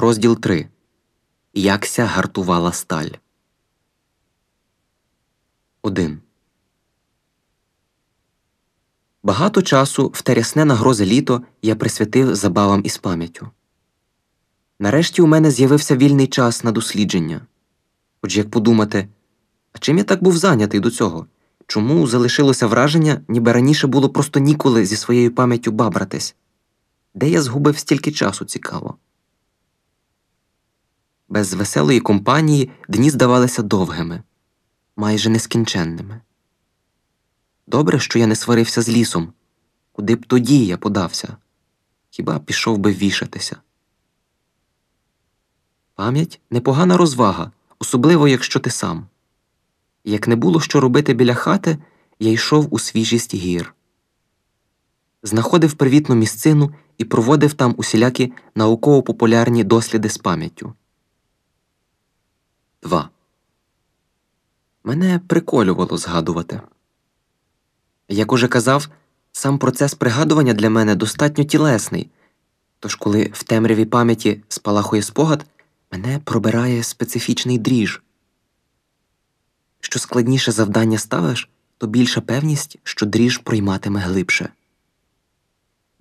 Розділ 3. Якся гартувала сталь. 1. Багато часу в терясне нагрозе літо я присвятив забавам із пам'яттю. Нарешті у мене з'явився вільний час на дослідження. Хоч як подумати, а чим я так був зайнятий до цього? Чому залишилося враження, ніби раніше було просто ніколи зі своєю пам'яттю бабратись? Де я згубив стільки часу цікаво? Без веселої компанії дні здавалися довгими, майже нескінченними. Добре, що я не сварився з лісом. Куди б тоді я подався? Хіба пішов би вішатися? Пам'ять непогана розвага, особливо якщо ти сам. Як не було що робити біля хати, я йшов у свіжість гір. Знаходив привітну місцину і проводив там усілякі науково-популярні досліди з пам'яттю. Мене приколювало згадувати. Як уже казав, сам процес пригадування для мене достатньо тілесний, тож коли в темряві пам'яті спалахує спогад, мене пробирає специфічний дріж. Що складніше завдання ставиш, то більша певність, що дріж пройматиме глибше.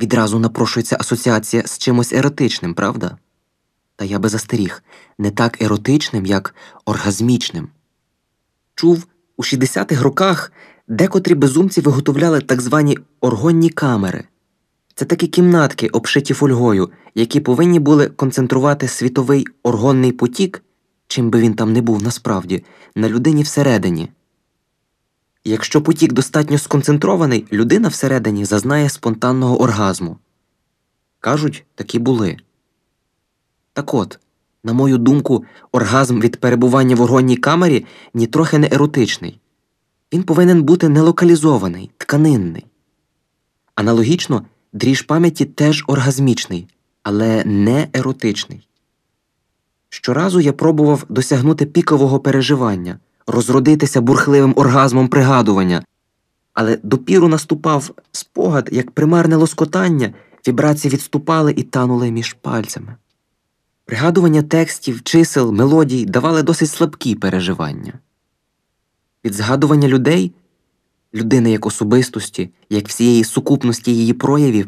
Відразу напрошується асоціація з чимось еротичним, правда? Та я би застеріг не так еротичним, як оргазмічним. Чув, у 60-х роках декотрі безумці виготовляли так звані оргонні камери. Це такі кімнатки, обшиті фольгою, які повинні були концентрувати світовий оргонний потік, чим би він там не був насправді, на людині всередині. Якщо потік достатньо сконцентрований, людина всередині зазнає спонтанного оргазму. Кажуть, такі були. Так от, на мою думку, оргазм від перебування в оргонній камері нітрохи не еротичний. Він повинен бути нелокалізований, тканинний. Аналогічно, дріж пам'яті теж оргазмічний, але не еротичний. Щоразу я пробував досягнути пікового переживання, розродитися бурхливим оргазмом пригадування, але допіру наступав спогад, як примарне лоскотання, вібрації відступали і танули між пальцями. Пригадування текстів, чисел, мелодій давали досить слабкі переживання. Від згадування людей, людини як особистості, як всієї сукупності її проявів,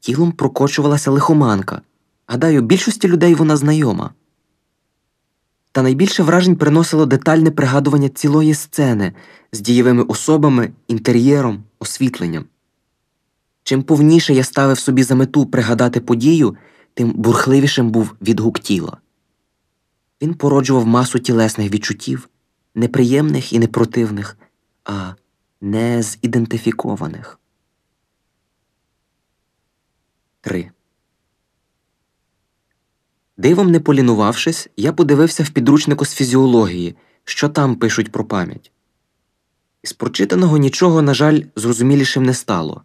тілом прокочувалася лихоманка. Гадаю, більшості людей вона знайома. Та найбільше вражень приносило детальне пригадування цілої сцени з дієвими особами, інтер'єром, освітленням. Чим повніше я ставив собі за мету пригадати подію, тим бурхливішим був відгук тіла. Він породжував масу тілесних відчуттів, неприємних і непротивних, а не зідентифікованих. 3. Дивом не полінувавшись, я подивився в підручнику з фізіології, що там пишуть про пам'ять. Із прочитаного нічого, на жаль, зрозумілішим не стало.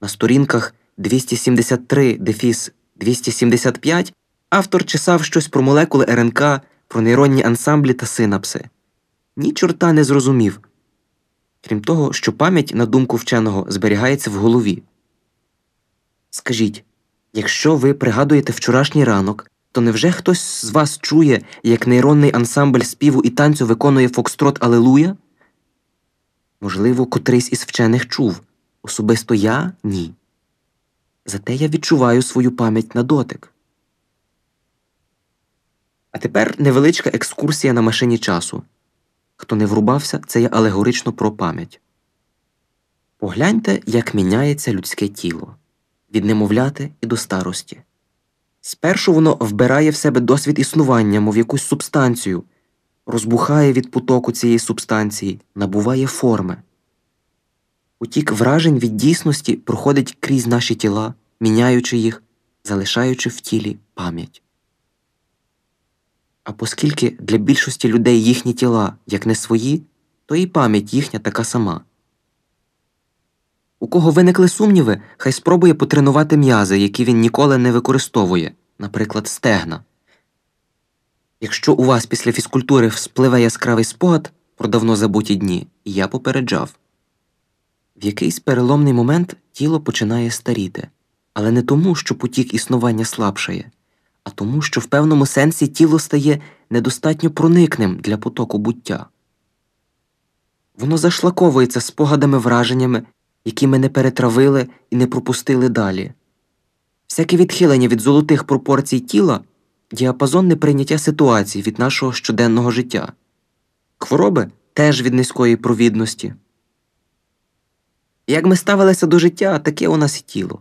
На сторінках 273 дефіс 275 автор чесав щось про молекули РНК, про нейронні ансамблі та синапси. Ні чорта не зрозумів, крім того, що пам'ять, на думку вченого, зберігається в голові. Скажіть, якщо ви пригадуєте вчорашній ранок, то невже хтось з вас чує, як нейронний ансамбль співу і танцю виконує Фокстрот Алелуя? Можливо, котрийсь із вчених чув. Особисто я ні. Зате я відчуваю свою пам'ять на дотик. А тепер невеличка екскурсія на машині часу. Хто не врубався, це я алегорично про пам'ять. Погляньте, як міняється людське тіло від немовляти і до старості. Спершу воно вбирає в себе досвід існування, мов якусь субстанцію, розбухає від потоку цієї субстанції, набуває форми. Утік вражень від дійсності проходить крізь наші тіла, міняючи їх, залишаючи в тілі пам'ять. А оскільки для більшості людей їхні тіла як не свої, то і пам'ять їхня така сама. У кого виникли сумніви, хай спробує потренувати м'язи, які він ніколи не використовує, наприклад, стегна. Якщо у вас після фізкультури вспливе яскравий спогад про давно забуті дні, я попереджав. В якийсь переломний момент тіло починає старіти, але не тому, що потік існування слабшає, а тому, що в певному сенсі тіло стає недостатньо проникним для потоку буття. Воно зашлаковується спогадами враженнями, які ми не перетравили і не пропустили далі. Всяке відхилення від золотих пропорцій тіла діапазон неприйняття ситуацій від нашого щоденного життя, хвороби теж від низької провідності. Як ми ставилися до життя, таке у нас і тіло.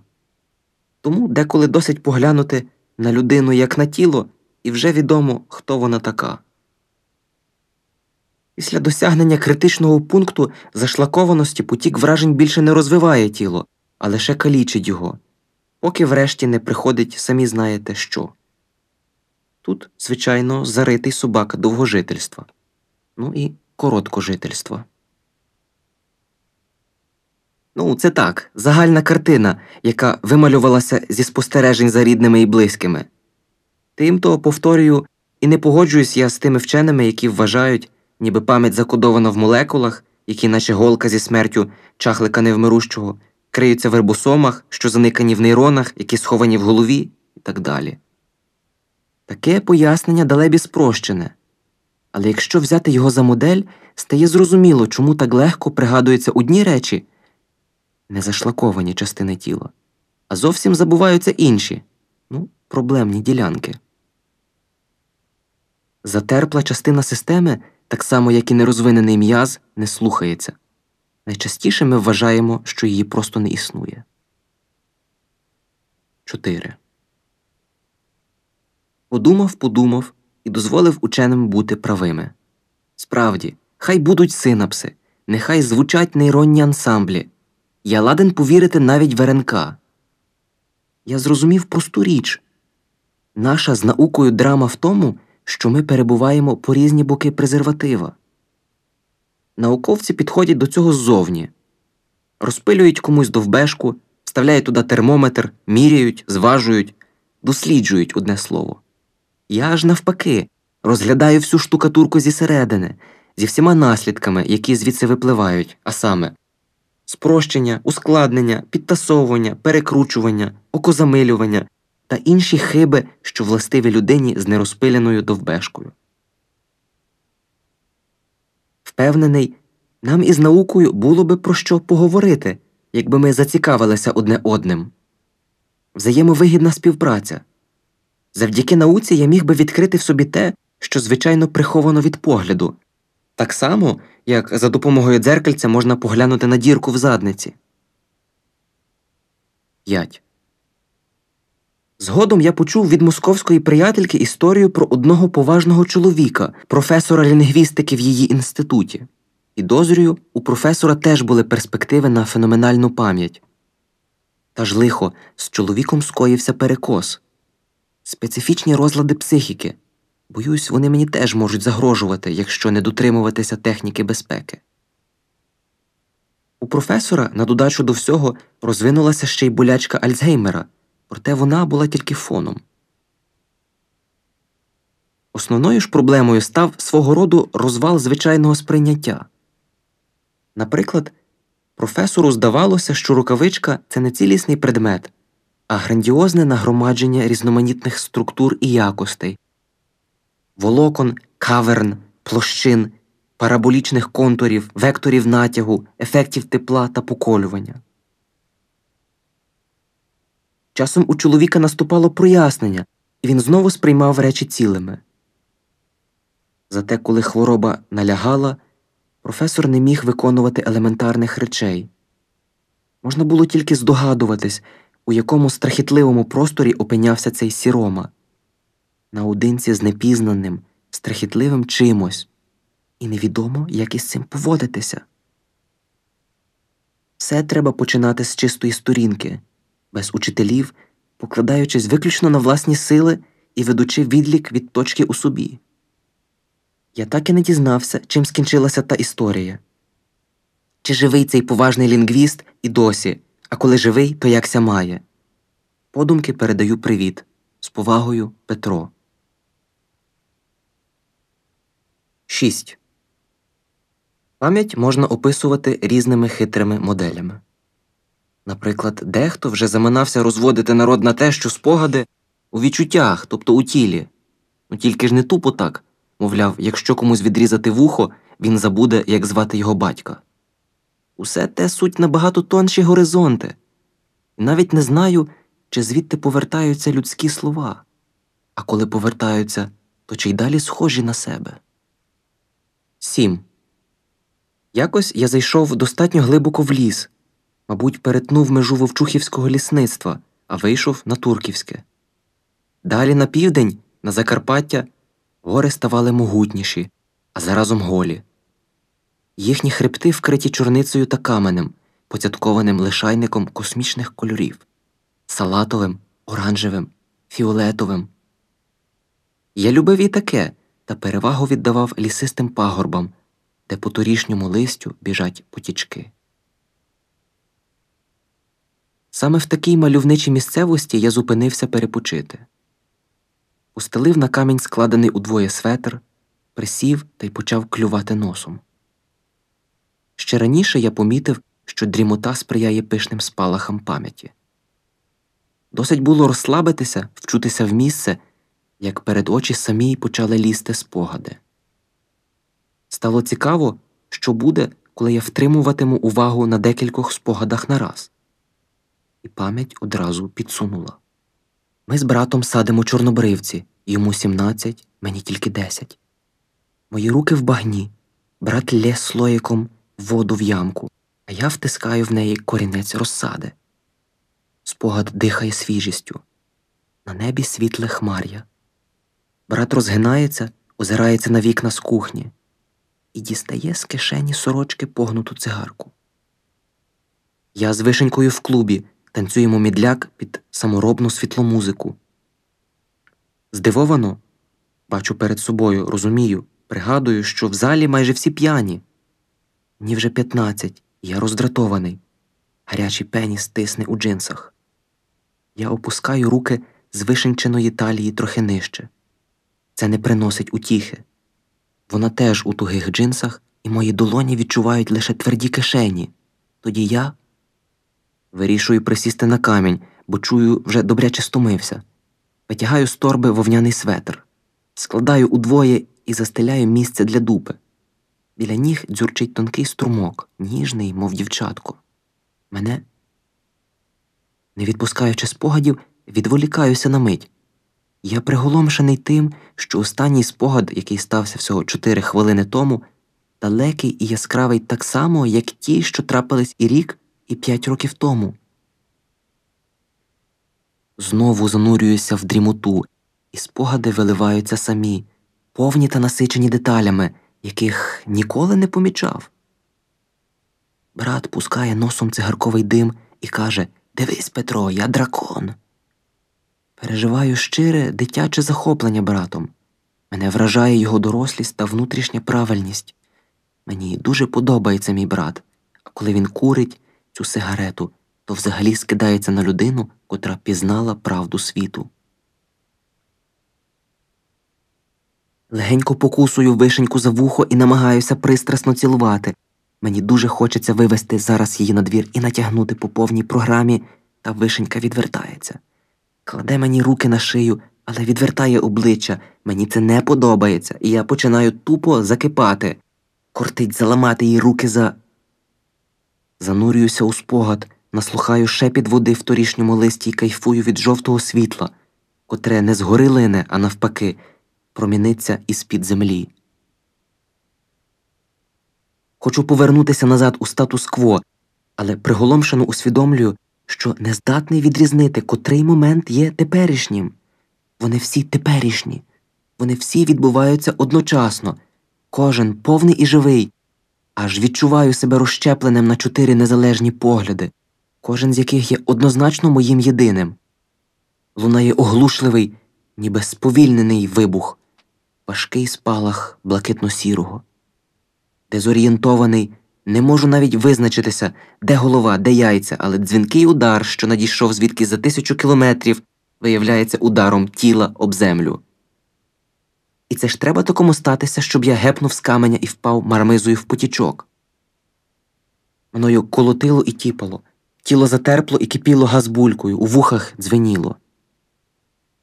Тому деколи досить поглянути на людину як на тіло, і вже відомо, хто вона така. Після досягнення критичного пункту зашлакованості потік вражень більше не розвиває тіло, а лише калічить його, поки врешті не приходить самі знаєте що. Тут, звичайно, заритий собака довгожительства, ну і короткожительства. Ну, це так, загальна картина, яка вималювалася зі спостережень за рідними і близькими. Тим то, повторюю, і не погоджуюсь я з тими вченими, які вважають, ніби пам'ять закодована в молекулах, які, наче голка зі смертю чахлика невмирущого, криються в рибосомах, що заникані в нейронах, які сховані в голові, і так далі. Таке пояснення далебі спрощене. Але якщо взяти його за модель, стає зрозуміло, чому так легко пригадуються одні речі, незашлаковані частини тіла, а зовсім забуваються інші, ну, проблемні ділянки. Затерпла частина системи, так само як і нерозвинений м'яз, не слухається. Найчастіше ми вважаємо, що її просто не існує. 4. Подумав, подумав і дозволив ученим бути правими. Справді, хай будуть синапси, нехай звучать нейронні ансамблі. Я ладен повірити навіть в РНК. Я зрозумів просту річ наша з наукою драма в тому, що ми перебуваємо по різні боки презерватива. Науковці підходять до цього ззовні, розпилюють комусь довбешку, вставляють туди термометр, міряють, зважують, досліджують одне слово. Я ж навпаки розглядаю всю штукатурку зі середини, зі всіма наслідками, які звідси випливають, а саме спрощення, ускладнення, підтасовування, перекручування, окозамилювання та інші хиби, що властиві людині з нерозпиленою довбешкою. Впевнений, нам із наукою було би про що поговорити, якби ми зацікавилися одне одним. Взаємовигідна співпраця. Завдяки науці я міг би відкрити в собі те, що звичайно приховано від погляду, так само, як за допомогою дзеркальця можна поглянути на дірку в задниці. 5. Згодом я почув від московської приятельки історію про одного поважного чоловіка, професора лінгвістики в її інституті. Підозрюю, у професора теж були перспективи на феноменальну пам'ять. Та ж лихо, з чоловіком скоївся перекос, специфічні розлади психіки. Боюсь, вони мені теж можуть загрожувати, якщо не дотримуватися техніки безпеки. У професора, на додачу до всього, розвинулася ще й болячка Альцгеймера, проте вона була тільки фоном. Основною ж проблемою став свого роду розвал звичайного сприйняття. Наприклад, професору здавалося, що рукавичка це не цілісний предмет, а грандіозне нагромадження різноманітних структур і якостей, волокон, каверн, площин, параболічних контурів, векторів натягу, ефектів тепла та поколювання. Часом у чоловіка наступало прояснення, і він знову сприймав речі цілими. Зате, коли хвороба налягала, професор не міг виконувати елементарних речей. Можна було тільки здогадуватись, у якому страхітливому просторі опинявся цей сірома, наодинці з непізнаним, страхітливим чимось, і невідомо, як із цим поводитися. Все треба починати з чистої сторінки, без учителів, покладаючись виключно на власні сили і ведучи відлік від точки у собі. Я так і не дізнався, чим скінчилася та історія. Чи живий цей поважний лінгвіст і досі, а коли живий, то якся має. Подумки передаю привіт. З повагою Петро. 6. Пам'ять можна описувати різними хитрими моделями. Наприклад, дехто вже заманався розводити народ на те, що спогади у відчуттях, тобто у тілі. Ну тільки ж не тупо так, мовляв, якщо комусь відрізати вухо, він забуде, як звати його батька. Усе те суть набагато тонші горизонти, і навіть не знаю, чи звідти повертаються людські слова, а коли повертаються, то чи й далі схожі на себе. 7. Якось я зайшов достатньо глибоко в ліс, мабуть, перетнув межу вовчухівського лісництва, а вийшов на Турківське. Далі на південь, на Закарпаття, гори ставали могутніші, а заразом голі. Їхні хребти вкриті чорницею та каменем, поцяткованим лишайником космічних кольорів салатовим, оранжевим, фіолетовим. Я любив і таке, та перевагу віддавав лісистим пагорбам, де по торішньому листю біжать потічки. Саме в такій мальовничій місцевості я зупинився перепочити. Устелив на камінь складений удвоє светр, присів та й почав клювати носом. Ще раніше я помітив, що дрімота сприяє пишним спалахам пам'яті. Досить було розслабитися, вчутися в місце, як перед очі самі почали лізти спогади. Стало цікаво, що буде, коли я втримуватиму увагу на декількох спогадах нараз. І пам'ять одразу підсунула. Ми з братом садимо чорнобривці, йому 17, мені тільки 10. Мої руки в багні, брат лє слоїком воду в ямку, а я втискаю в неї корінець розсади. Спогад дихає свіжістю. На небі світле хмар'я. Брат розгинається, озирається на вікна з кухні і дістає з кишені сорочки погнуту цигарку. Я з вишенькою в клубі танцюємо мідляк під саморобну світломузику. Здивовано, бачу перед собою, розумію, пригадую, що в залі майже всі п'яні. Мені вже п'ятнадцять, я роздратований. Гарячий пеніс тисне у джинсах. Я опускаю руки з вишенченої талії трохи нижче. Це не приносить утіхи. Вона теж у тугих джинсах, і мої долоні відчувають лише тверді кишені. Тоді я вирішую присісти на камінь, бо чую, вже добряче стомився. Витягаю з торби вовняний светр, складаю удвоє і застеляю місце для дупи. Біля ніг дзюрчить тонкий струмок, ніжний, мов дівчатко. Мене, не відпускаючи спогадів, відволікаюся на мить. Я приголомшений тим, що останній спогад, який стався всього чотири хвилини тому, далекий і яскравий так само, як ті, що трапились і рік, і п'ять років тому. Знову занурююся в дрімоту, і спогади виливаються самі, повні та насичені деталями, яких ніколи не помічав. Брат пускає носом цигарковий дим і каже Дивись, Петро, я дракон. Переживаю щире дитяче захоплення братом. Мене вражає його дорослість та внутрішня правильність. Мені дуже подобається мій брат, а коли він курить цю сигарету, то взагалі скидається на людину, котра пізнала правду світу. Легенько покусую вишеньку за вухо і намагаюся пристрасно цілувати. Мені дуже хочеться вивести зараз її на двір і натягнути по повній програмі, та вишенька відвертається. Кладе мені руки на шию, але відвертає обличчя. Мені це не подобається, і я починаю тупо закипати. Кортить заламати їй руки за. Занурююся у спогад, наслухаю шепіт води в торішньому листі і кайфую від жовтого світла, котре не згори лине, а навпаки, проміниться із під землі. Хочу повернутися назад у статус-кво, але приголомшено усвідомлюю, що не здатний відрізнити, котрий момент є теперішнім. Вони всі теперішні, вони всі відбуваються одночасно, кожен повний і живий, аж відчуваю себе розщепленим на чотири незалежні погляди, кожен з яких є однозначно моїм єдиним. Лунає оглушливий, ніби сповільнений вибух, важкий спалах блакитно-сірого. Дезорієнтований, не можу навіть визначитися, де голова, де яйця, але дзвінкий удар, що надійшов звідки за тисячу кілометрів, виявляється ударом тіла об землю. І це ж треба такому статися, щоб я гепнув з каменя і впав мармизою в потічок. Мною колотило і тіпало, тіло затерпло і кипіло газбулькою, у вухах дзвеніло.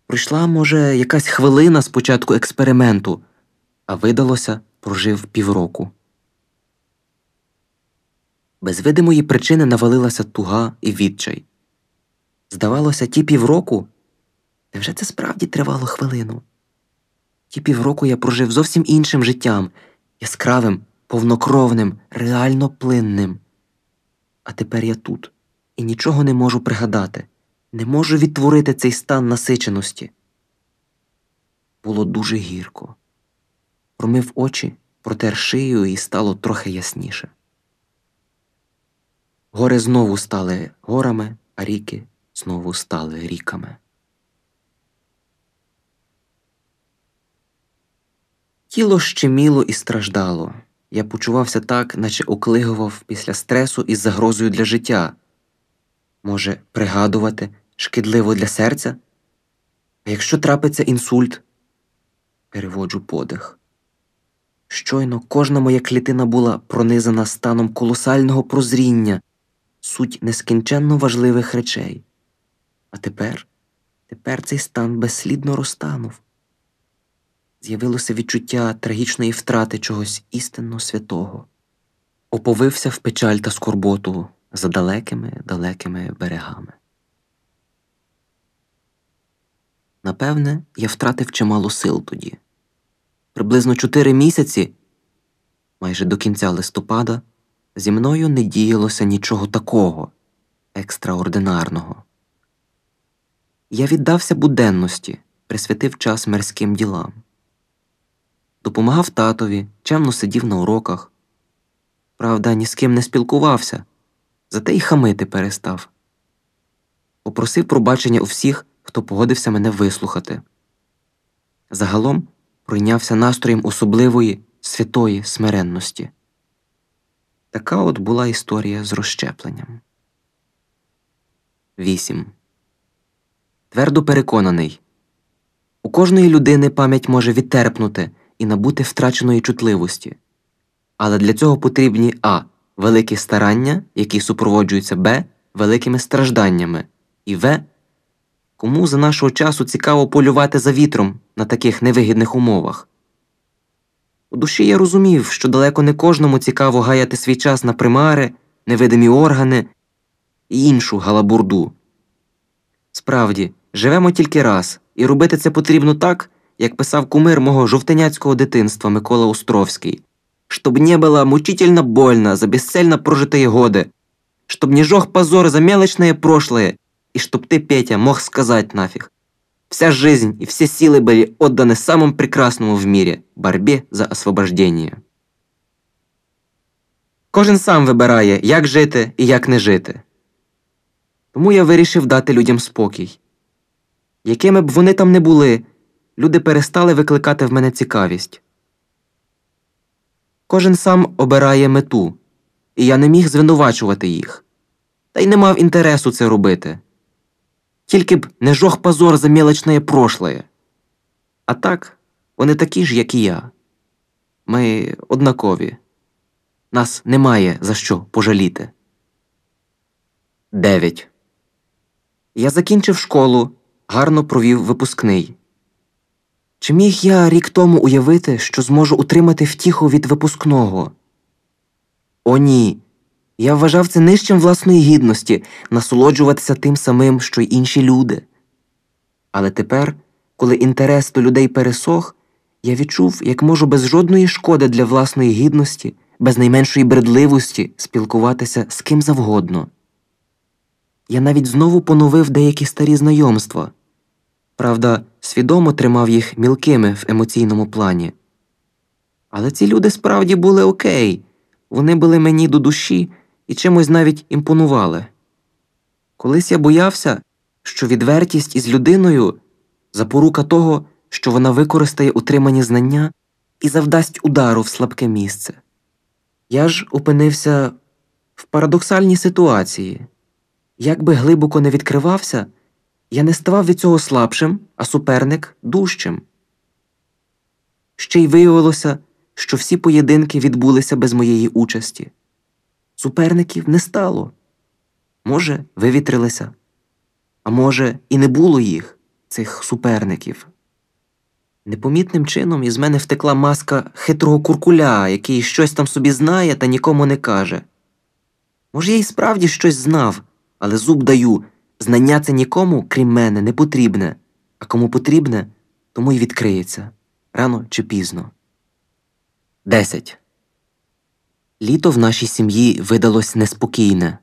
Пройшла, може, якась хвилина з початку експерименту, а видалося, прожив півроку. Без видимої причини навалилася туга і відчай. Здавалося, ті півроку невже це справді тривало хвилину? Ті півроку я прожив зовсім іншим життям, яскравим, повнокровним, реально плинним. А тепер я тут і нічого не можу пригадати, не можу відтворити цей стан насиченості. Було дуже гірко. Промив очі, протер шию і стало трохи ясніше. Гори знову стали горами, а ріки знову стали ріками. Тіло щеміло і страждало. Я почувався так, наче оклигував після стресу із загрозою для життя. Може, пригадувати шкідливо для серця? А якщо трапиться інсульт, переводжу подих. Щойно кожна моя клітина була пронизана станом колосального прозріння, суть нескінченно важливих речей. А тепер, тепер цей стан безслідно розтанув. З'явилося відчуття трагічної втрати чогось істинно святого, оповився в печаль та скорботу за далекими далекими берегами. Напевне, я втратив чимало сил тоді. Приблизно чотири місяці, майже до кінця листопада, зі мною не діялося нічого такого екстраординарного. Я віддався буденності, присвятив час мирським ділам, допомагав татові, чемно сидів на уроках. Правда, ні з ким не спілкувався, зате й хамити перестав. Попросив пробачення у всіх, хто погодився мене вислухати. Загалом пройнявся настроєм особливої святої смиренності. Така от була історія з розщепленням. 8. Твердо переконаний у кожної людини пам'ять може відтерпнути і набути втраченої чутливості, але для цього потрібні а. Великі старання, які супроводжуються б. Великими стражданнями, і в. Кому за нашого часу цікаво полювати за вітром на таких невигідних умовах. У душі я розумів, що далеко не кожному цікаво гаяти свій час на примари, невидимі органи і іншу галабурду. Справді, живемо тільки раз, і робити це потрібно так, як писав кумир мого жовтеняцького дитинства Микола Островський, щоб не было мучительно больно за бесцельно прожитые годы, чтоб не жёг позор за мелочное прошлое, и чтоб ты, Петя, мог сказать нафиг. Вся жизнь и все силы были отданы самому прекрасному в мире – борьбе за освобождение. Кожен сам вибирає, як жити і як не жити. Тому я вирішив дати людям спокій. Якими б вони там не були, люди перестали викликати в мене цікавість. Кожен сам обирає мету, і я не міг звинувачувати їх, та й не мав інтересу це робити. Тільки б не жох позор за мелочне прошлое. А так, вони такі ж, як і я. Ми однакові. Нас немає за що пожаліти. 9. Я закінчив школу, гарно провів випускний. Чи міг я рік тому уявити, що зможу утримати втіху від випускного? О, ні. Я вважав це нижчим власної гідності насолоджуватися тим самим, що й інші люди. Але тепер, коли інтерес до людей пересох, я відчув, як можу без жодної шкоди для власної гідності, без найменшої бредливості спілкуватися з ким завгодно. Я навіть знову поновив деякі старі знайомства. Правда, свідомо тримав їх мілкими в емоційному плані. Але ці люди справді були окей, вони були мені до душі і чимось навіть імпонували. Колись я боявся, що відвертість із людиною запорука того, що вона використає утримані знання і завдасть удару в слабке місце. Я ж опинився в парадоксальній ситуації як би глибоко не відкривався. Я не ставав від цього слабшим, а суперник дужчим. Ще й виявилося, що всі поєдинки відбулися без моєї участі. Суперників не стало. Може, вивітрилися, а може, і не було їх. цих суперників. Непомітним чином із мене втекла маска хитрого куркуля, який щось там собі знає та нікому не каже. Може, я й справді щось знав, але зуб даю знання це нікому, крім мене, не потрібне, а кому потрібне, тому й відкриється рано чи пізно. 10. Літо в нашій сім'ї видалось неспокійне.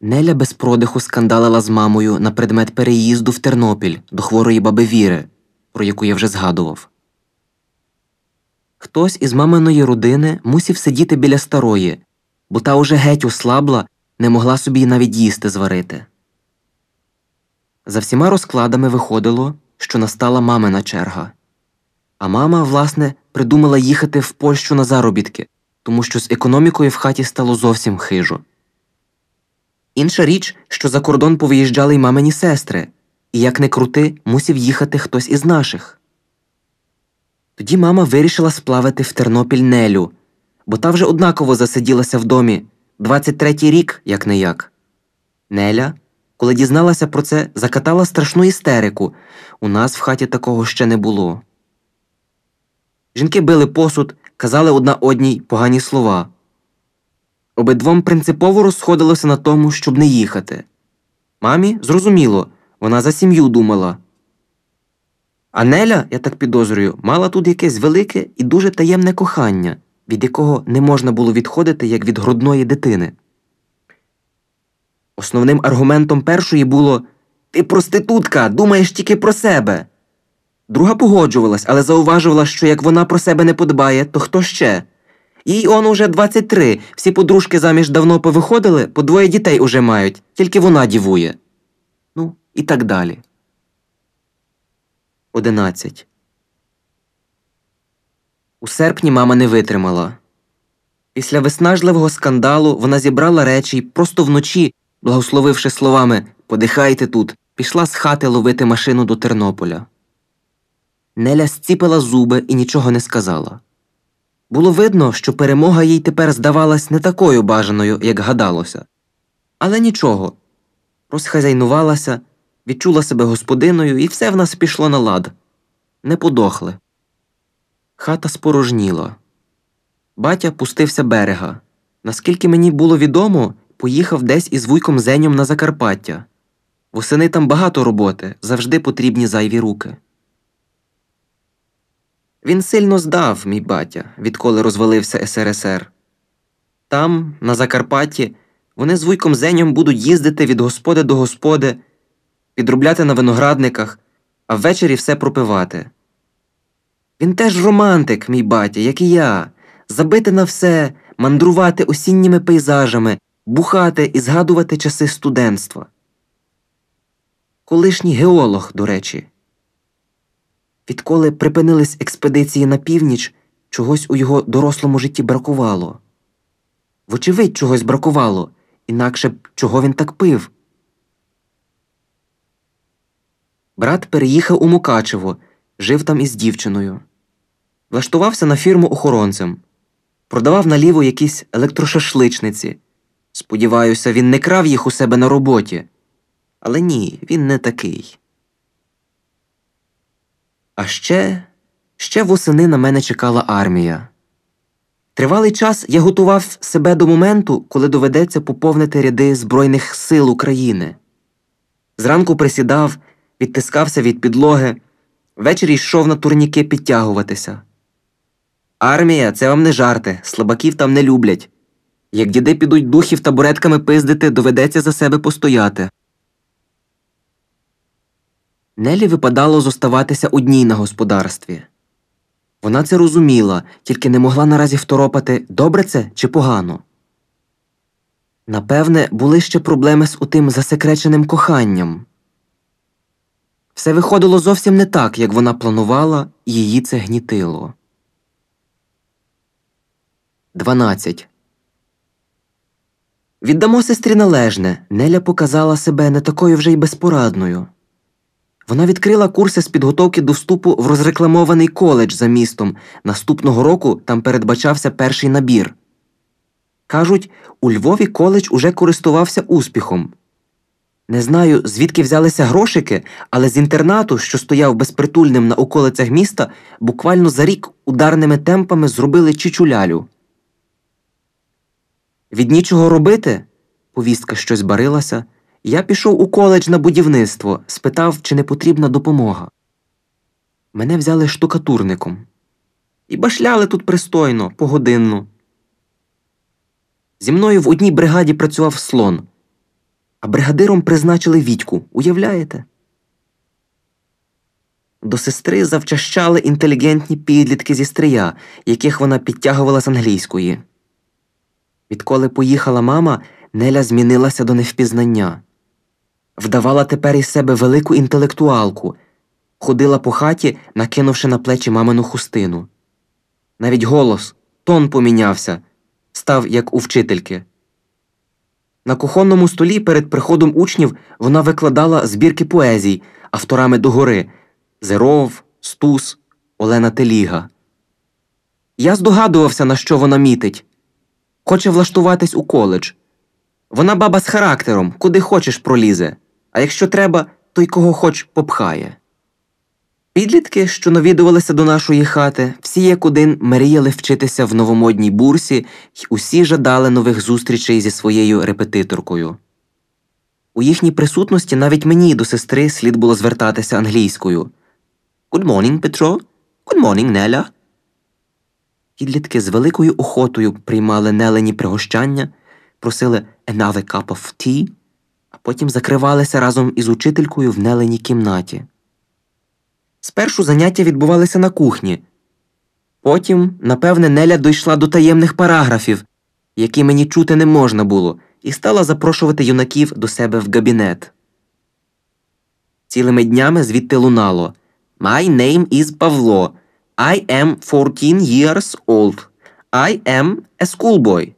Неля без продиху скандалила з мамою на предмет переїзду в Тернопіль до хворої баби Віри, про яку я вже згадував. Хтось із маминої родини мусів сидіти біля старої, бо та уже геть ослабла, не могла собі навіть їсти зварити. За всіма розкладами виходило, що настала мамина черга. А мама, власне, придумала їхати в Польщу на заробітки, тому що з економікою в хаті стало зовсім хижо. Інша річ, що за кордон повиїжджали й мамині сестри, і як не крути, мусів їхати хтось із наших. Тоді мама вирішила сплавити в Тернопіль Нелю, бо та вже однаково засиділася в домі 23-й рік, як не як. Неля, коли дізналася про це, закатала страшну істерику. У нас в хаті такого ще не було. Жінки били посуд, казали одна одній погані слова. Обидвом принципово розходилося на тому, щоб не їхати. Мамі зрозуміло, вона за сім'ю думала. А Неля, я так підозрюю, мала тут якесь велике і дуже таємне кохання, від якого не можна було відходити як від грудної дитини. Основним аргументом першої було Ти проститутка, думаєш тільки про себе. Друга погоджувалась, але зауважувала, що як вона про себе не подбає, то хто ще? Їй он уже 23, всі подружки заміж давно повиходили, по двоє дітей уже мають, тільки вона дівує. Ну, і так далі. 11. У серпні мама не витримала. Після виснажливого скандалу вона зібрала речі і просто вночі, благословивши словами Подихайте тут, пішла з хати ловити машину до Тернополя. Неля зціпила зуби і нічого не сказала. Було видно, що перемога їй тепер здавалась не такою бажаною, як гадалося. Але нічого. Розхазяйнувалася, відчула себе господиною, і все в нас пішло на лад. Не подохли. Хата спорожніла. Батя пустився берега. Наскільки мені було відомо, поїхав десь із вуйком Зеньом на Закарпаття. Восени там багато роботи, завжди потрібні зайві руки. Він сильно здав, мій батя, відколи розвалився СРСР. Там, на Закарпатті, вони з вуйком Зеньом будуть їздити від господи до господи, підробляти на виноградниках, а ввечері все пропивати. Він теж романтик, мій батя, як і я, забити на все, мандрувати осінніми пейзажами, бухати і згадувати часи студентства. Колишній геолог, до речі. Відколи припинились експедиції на північ, чогось у його дорослому житті бракувало. Вочевидь, чогось бракувало, інакше б чого він так пив. Брат переїхав у Мукачево, жив там із дівчиною. Влаштувався на фірму охоронцем, продавав наліво якісь електрошашличниці. Сподіваюся, він не крав їх у себе на роботі. Але ні, він не такий. А ще, ще восени на мене чекала армія. Тривалий час я готував себе до моменту, коли доведеться поповнити ряди Збройних сил України. Зранку присідав, відтискався від підлоги, ввечері йшов на турніки підтягуватися. Армія це вам не жарти, слабаків там не люблять. Як діди підуть духів табуретками пиздити, доведеться за себе постояти. Нелі випадало зоставатися одній на господарстві. Вона це розуміла, тільки не могла наразі второпати, добре це чи погано. Напевне, були ще проблеми з утим засекреченим коханням. Все виходило зовсім не так, як вона планувала, і її це гнітило. 12. Віддамо сестрі належне. Неля показала себе не такою вже й безпорадною. Вона відкрила курси з підготовки до вступу в розрекламований коледж за містом. Наступного року там передбачався перший набір. Кажуть, у Львові коледж уже користувався успіхом. Не знаю, звідки взялися грошики, але з інтернату, що стояв безпритульним на околицях міста, буквально за рік ударними темпами зробили чичулялю. Від нічого робити, повістка щось барилася, я пішов у коледж на будівництво, спитав, чи не потрібна допомога. Мене взяли штукатурником. І башляли тут пристойно, погодинно. Зі мною в одній бригаді працював слон, а бригадиром призначили Вітьку, уявляєте? До сестри завчащали інтелігентні підлітки зі стрия, яких вона підтягувала з англійської. Відколи поїхала мама, Неля змінилася до невпізнання. Вдавала тепер із себе велику інтелектуалку, ходила по хаті, накинувши на плечі мамину хустину. Навіть голос, тон помінявся, став як у вчительки. На кухонному столі перед приходом учнів вона викладала збірки поезій авторами догори Зеров, Стус, Олена Теліга. Я здогадувався, на що вона мітить. Хоче влаштуватись у коледж. Вона баба з характером, куди хочеш пролізе, а якщо треба, то й кого хоч попхає. Підлітки, що навідувалися до нашої хати, всі як один мріяли вчитися в новомодній бурсі й усі жадали нових зустрічей зі своєю репетиторкою. У їхній присутності навіть мені до сестри слід було звертатися англійською. «Good morning, Петро. «Good morning, Неля. Підлітки з великою охотою приймали нелені пригощання, просили «another cup of tea», а потім закривалися разом із учителькою в неленій кімнаті. Спершу заняття відбувалися на кухні. Потім, напевне, Неля дійшла до таємних параграфів, які мені чути не можна було, і стала запрошувати юнаків до себе в кабінет. Цілими днями звідти лунало My name is Павло. I am 14 years old. I am a schoolboy.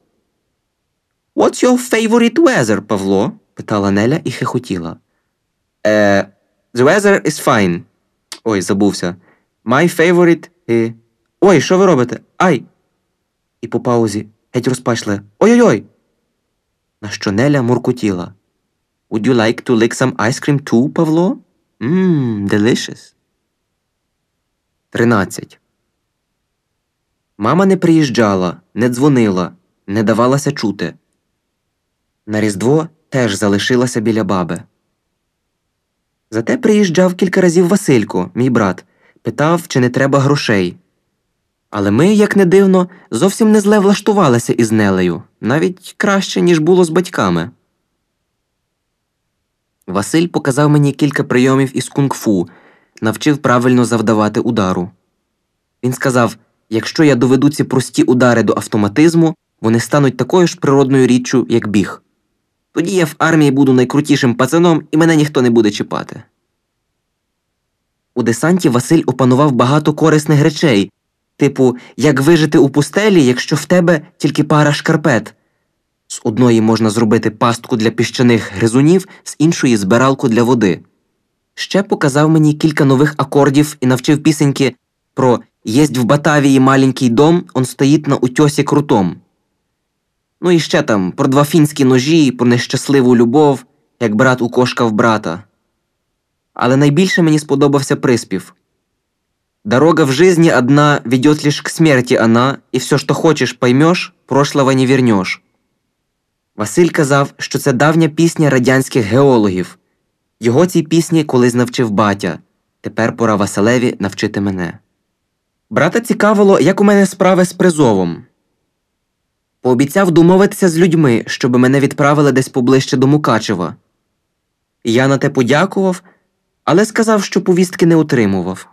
What's your favorite weather, Павло? Питала Неля і хихотіла. Uh, the weather is fine. Ой, забувся. My favorite. І... Ой, що ви робите? Ай! І по паузі геть розпачле. Ой-ой-ой! На що Неля муркотіла. Would you like to lick some ice cream too, Павло? Mmm, delicious. 13. Мама не приїжджала, не дзвонила, не давалася чути. На Різдво теж залишилася біля баби. Зате приїжджав кілька разів Василько, мій брат, питав, чи не треба грошей. Але ми, як не дивно, зовсім не зле влаштувалися із Нелею, навіть краще, ніж було з батьками. Василь показав мені кілька прийомів із кунг-фу, навчив правильно завдавати удару. Він сказав якщо я доведу ці прості удари до автоматизму, вони стануть такою ж природною річчю, як біг. Тоді я в армії буду найкрутішим пацаном і мене ніхто не буде чіпати. У десанті Василь опанував багато корисних речей, типу, як вижити у пустелі, якщо в тебе тільки пара шкарпет. З одної можна зробити пастку для піщаних гризунів, з іншої збиралку для води. Ще показав мені кілька нових акордів і навчив пісеньки про «Єсть в Батавії маленький дом, он стоїть на утьосі крутом. Ну і ще там про два фінські ножі, про нещасливу любов, як брат у кошка в брата. Але найбільше мені сподобався приспів. Дорога в жизни одна ведет лишь к смерти она, и все, що хочеш, поймеш, прошлого не вернеш. Василь казав, що це давня пісня радянських геологів. Його цій пісні колись навчив батя. Тепер пора Василеві навчити мене. Брата цікавило, як у мене справи з призовом. Пообіцяв домовитися з людьми, щоб мене відправили десь поближче до Мукачева. Я на те подякував, але сказав, що повістки не отримував.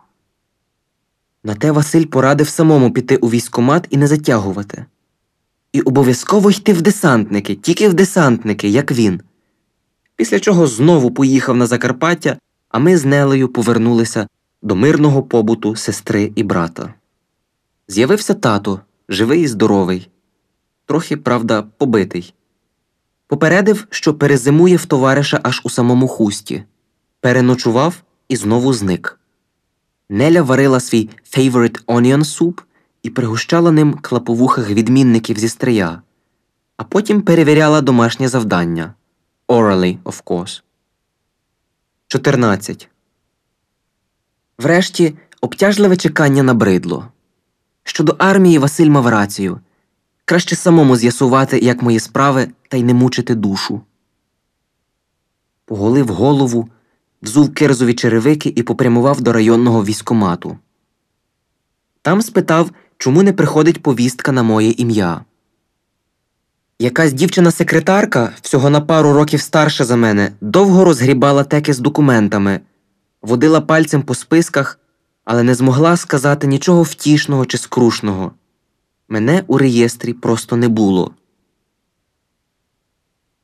На те Василь порадив самому піти у військкомат і не затягувати. І обов'язково йти в десантники, тільки в десантники, як він. Після чого знову поїхав на Закарпаття, а ми з Нелею повернулися до мирного побуту сестри і брата. З'явився тато, живий і здоровий, трохи, правда, побитий. Попередив, що перезимує в товариша аж у самому хусті, переночував і знову зник. Неля варила свій favorite onion soup і пригощала ним клаповухих відмінників зі стрия, а потім перевіряла домашнє завдання orally, of course. 14. Врешті обтяжливе чекання набридло. Щодо армії Василь мав рацію. Краще самому з'ясувати, як мої справи, та й не мучити душу. Поголив голову, взув кирзові черевики і попрямував до районного військомату. Там спитав, чому не приходить повістка на моє ім'я. Якась дівчина-секретарка, всього на пару років старша за мене, довго розгрібала теки з документами, водила пальцем по списках, але не змогла сказати нічого втішного чи скрушного. Мене у реєстрі просто не було.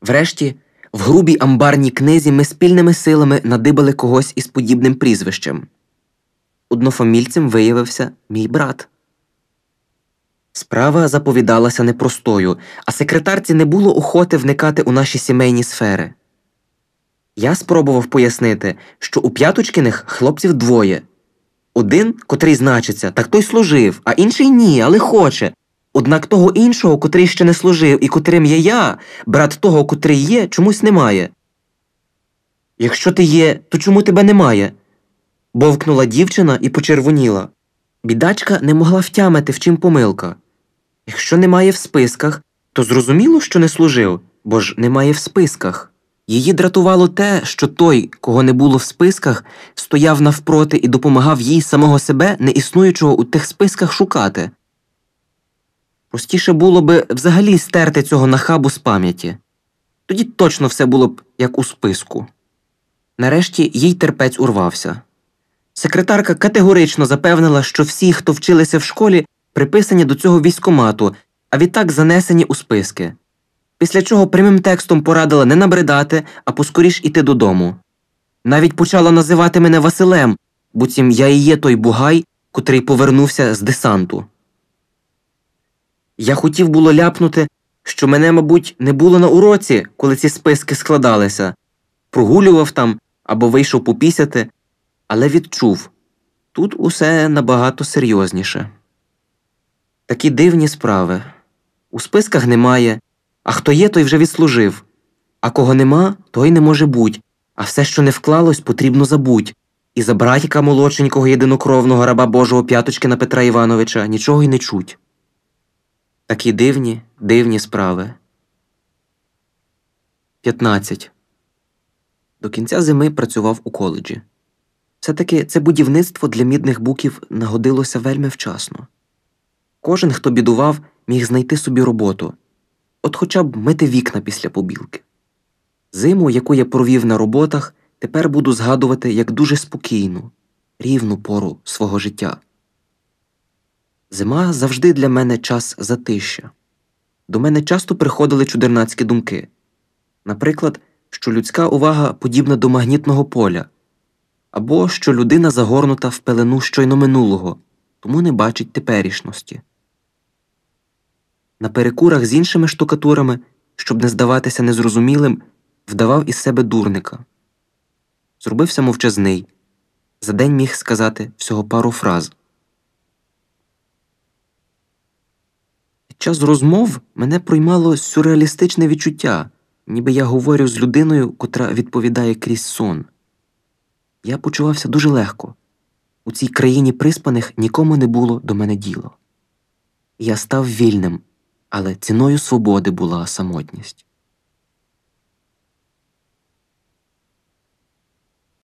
Врешті, в грубій амбарній книзі ми спільними силами надибали когось із подібним прізвищем. Однофамільцем виявився мій брат. Справа заповідалася непростою, а секретарці не було охоти вникати у наші сімейні сфери. Я спробував пояснити, що у П'яточкиних хлопців двоє. Один, котрий значиться, так той служив, а інший ні, але хоче. Однак того іншого, котрий ще не служив і котрим є я, брат того, котрий є, чомусь немає. Якщо ти є, то чому тебе немає? бовкнула дівчина і почервоніла. Бідачка не могла втямити, в чим помилка. Якщо немає в списках, то зрозуміло, що не служив, бо ж немає в списках. Її дратувало те, що той, кого не було в списках, стояв навпроти і допомагав їй самого себе, не існуючого у тих списках шукати. Простіше було би взагалі стерти цього нахабу з пам'яті. Тоді точно все було б як у списку. Нарешті їй терпець урвався. Секретарка категорично запевнила, що всі, хто вчилися в школі, приписані до цього військомату, а відтак занесені у списки. Після чого прямим текстом порадила не набридати, а поскоріш іти додому. Навіть почала називати мене Василем, буцім я і є той бугай, котрий повернувся з десанту. Я хотів було ляпнути, що мене, мабуть, не було на уроці, коли ці списки складалися, прогулював там або вийшов попісяти, але відчув тут усе набагато серйозніше. Такі дивні справи. У списках немає, а хто є, той вже відслужив, а кого нема, той не може бути, а все, що не вклалось, потрібно забудь. І за братіка молодшенького єдинокровного раба Божого П'яточкина Петра Івановича нічого й не чуть. Такі дивні, дивні справи. 15. До кінця зими працював у коледжі. Все таки це будівництво для мідних буків нагодилося вельми вчасно. Кожен, хто бідував, міг знайти собі роботу, от хоча б мити вікна після побілки. Зиму, яку я провів на роботах, тепер буду згадувати як дуже спокійну, рівну пору свого життя. Зима завжди для мене час затища. До мене часто приходили чудернацькі думки наприклад, що людська увага подібна до магнітного поля, або що людина загорнута в пелену щойно минулого, тому не бачить теперішності. На перекурах з іншими штукатурами, щоб не здаватися незрозумілим, вдавав із себе дурника. Зробився мовчазний. За день міг сказати всього пару фраз. Під час розмов мене проймало сюрреалістичне відчуття, ніби я говорю з людиною, котра відповідає крізь сон. Я почувався дуже легко. У цій країні приспаних нікому не було до мене діло. Я став вільним, але ціною свободи була самотність.